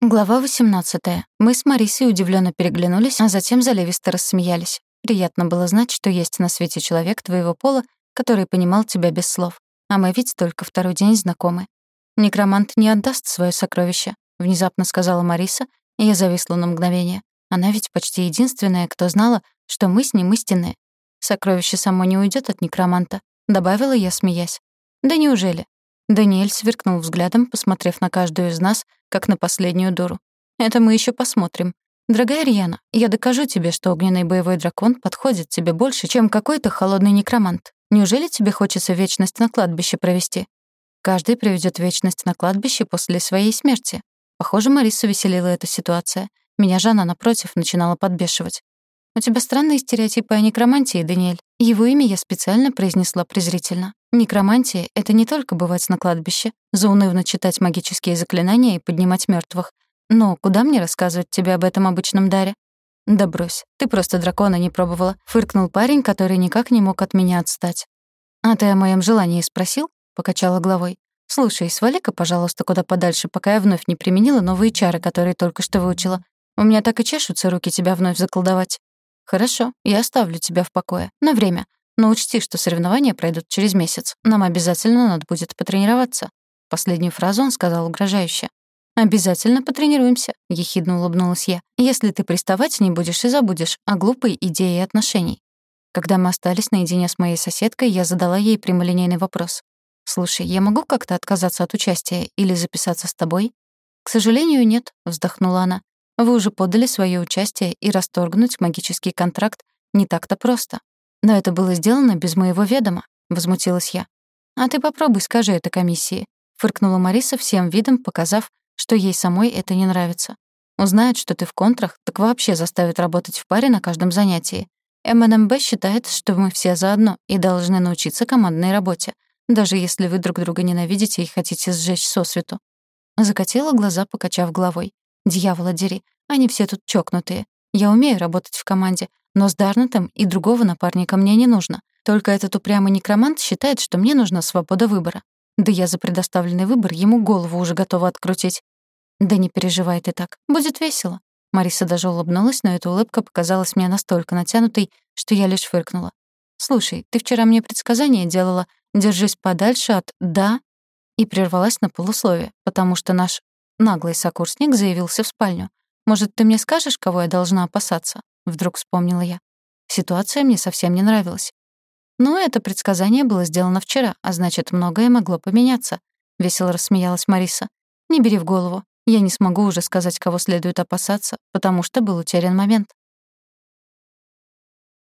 Глава 18. Мы с Марисой удивленно переглянулись, а затем заливисто рассмеялись. Приятно было знать, что есть на свете человек твоего пола, который понимал тебя без слов. А мы ведь только второй день знакомы. «Некромант не отдаст свое сокровище», — внезапно сказала Мариса, и я зависла на мгновение. Она ведь почти единственная, кто знала, что мы с ним истинные. «Сокровище само не уйдет от некроманта», — добавила я, смеясь. «Да неужели?» Даниэль сверкнул взглядом, посмотрев на каждую из нас, как на последнюю дуру. «Это мы еще посмотрим. Дорогая Рьяна, я докажу тебе, что огненный боевой дракон подходит тебе больше, чем какой-то холодный некромант. Неужели тебе хочется вечность на кладбище провести? Каждый проведет вечность на кладбище после своей смерти. Похоже, Марису веселила эта ситуация. Меня же она, напротив, начинала подбешивать. «У тебя странные стереотипы о некромантии, Даниэль. Его имя я специально произнесла презрительно. Некромантия — это не только бывать на кладбище, заунывно читать магические заклинания и поднимать мертвых. Но куда мне рассказывать тебе об этом обычном даре? Да брось, ты просто дракона не пробовала, фыркнул парень, который никак не мог от меня отстать. А ты о моем желании спросил? покачала головой. Слушай, свали-ка, пожалуйста, куда подальше, пока я вновь не применила новые чары, которые только что выучила. У меня так и чешутся руки тебя вновь заколдовать. Хорошо, я оставлю тебя в покое. На время. Но учти, что соревнования пройдут через месяц. Нам обязательно надо будет потренироваться». Последнюю фразу он сказал угрожающе. «Обязательно потренируемся», — ехидно улыбнулась я. «Если ты приставать не будешь и забудешь о глупой идее отношений». Когда мы остались наедине с моей соседкой, я задала ей прямолинейный вопрос. «Слушай, я могу как-то отказаться от участия или записаться с тобой?» «К сожалению, нет», — вздохнула она. «Вы уже подали свое участие, и расторгнуть магический контракт не так-то просто. «Но это было сделано без моего ведома», — возмутилась я. «А ты попробуй скажи это комиссии», — фыркнула Мариса всем видом, показав, что ей самой это не нравится. «Узнает, что ты в контрах, так вообще заставит работать в паре на каждом занятии. МНМБ считает, что мы все заодно и должны научиться командной работе, даже если вы друг друга ненавидите и хотите сжечь сосвету». Закатила глаза, покачав головой. «Дьявола дери, они все тут чокнутые. Я умею работать в команде, но с Дарнетом и другого напарника мне не нужно. Только этот упрямый некромант считает, что мне нужна свобода выбора. Да я за предоставленный выбор ему голову уже готова открутить. Да не переживай ты так. Будет весело. Мариса даже улыбнулась, но эта улыбка показалась мне настолько натянутой, что я лишь фыркнула. «Слушай, ты вчера мне предсказание делала. Держись подальше от «да» и прервалась на полусловие, потому что наш наглый сокурсник заявился в спальню. «Может, ты мне скажешь, кого я должна опасаться?» Вдруг вспомнила я. Ситуация мне совсем не нравилась. Но это предсказание было сделано вчера, а значит, многое могло поменяться. Весело рассмеялась Мариса. Не бери в голову. Я не смогу уже сказать, кого следует опасаться, потому что был утерян момент.